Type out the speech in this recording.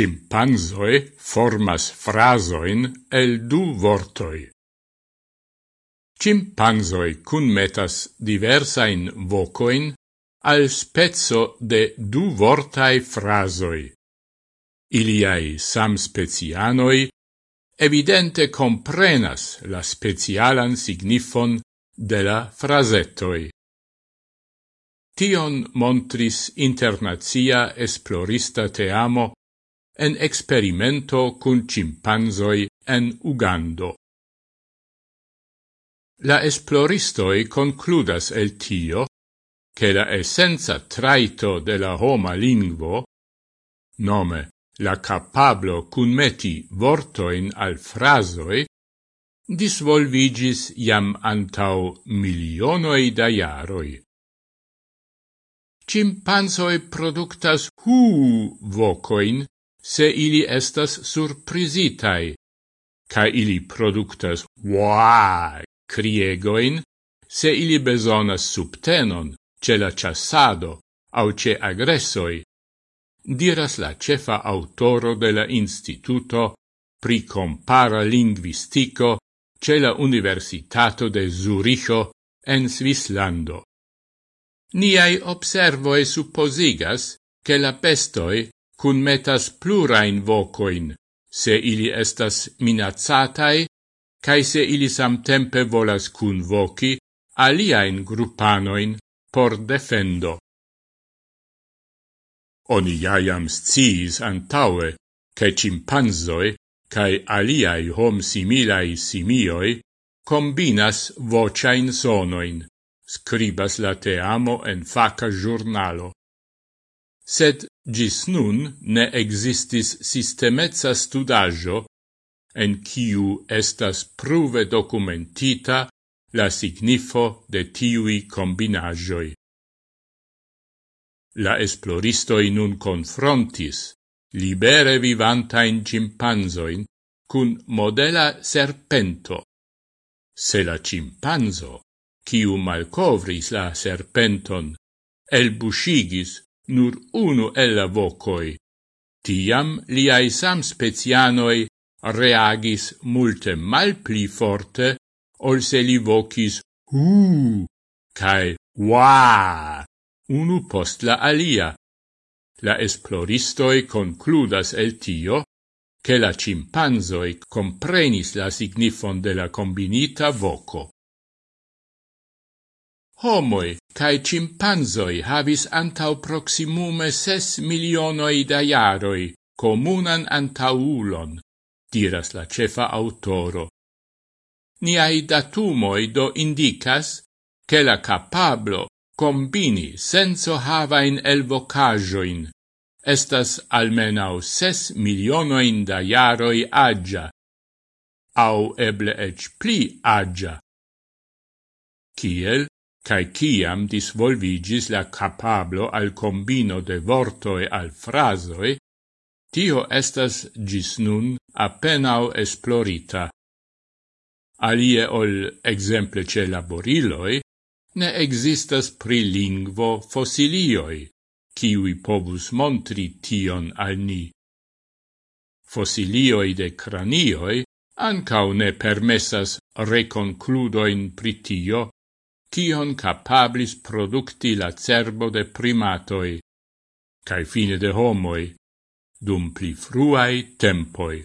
Cimpanzoi formas frasoin el du vortoi. Cimpanzoi cunmetas diversain vocoin al spezzo de du vortai frasoi. Iliai sam specianoi evidente comprenas la specialan signifon de la frasettoi. Tion montris internazia esplorista teamo en experimento cun cimpanzoi en Ugando. La esploristoi concludas el tio che la essenza traito de la homa lingvo, nome la capablo cun meti vortoin al frasoi, disvolvigis iam antau milionoi da iaroi. Cimpanzoi productas hu vocoin se ili estas surprizitai, ca ili productas «Waa!» criegoin, se ili besonas subtenon, ce la chassado, au ce agressoi, diras la cefa autoro de la Instituto pri compara linguistico ce la Universitato de Zuricho en Svislando. Niai observoi supposigas che la pestoi cun metas plurain vocoin, se ili estas minacatae, cae se ili samtempe volas cun voci aliaen gruppanoin por defendo. Oni jaiam sciis antaue, che cimpanzoi cae aliai hom similai simioi combinas vocain sonoin, scribas la teamo en faca giornalo sed gis nun ne existis sistemezza studaggio en kiu estas pruve documentita la signifo de tiui combinagioi. La esploristoi nun confrontis libere vivantain cimpanzoin cun modela serpento. Se la cimpanzo, kiu malcovris la serpenton, elbusigis nur unu el la vocoi. Tiam liai sam specianoi reagis multe mal pli forte, ol se li vocis huu, cae wa, unu post la alia. La esploristoi concludas el tio, che la cimpanzoi comprenis la signifon de la combinita voco. Homoi cae cimpanzoi havis antau proximume ses milionoi da iaroi, comunan antaulon, diras la cefa autoro. Niai datumoi do indicas che la capablo combini senso havain elvocajoin estas almenau ses milionoin da iaroi agia, au eble ec pli agia. Kiel cae ciam disvolvigis la capablo al combino de vortoe al frasoe, tio estas gis nun appenao esplorita. Alie ol exemple ce laboriloi, ne existas pri lingvo fossilioi, ciui povus montri tion al ni. Fossilioi de cranioi ancau ne permessas reconcludoin pritio kion capablis producti la cerbo de primatoi, cae fine de homoi, dum pli fruai tempoi.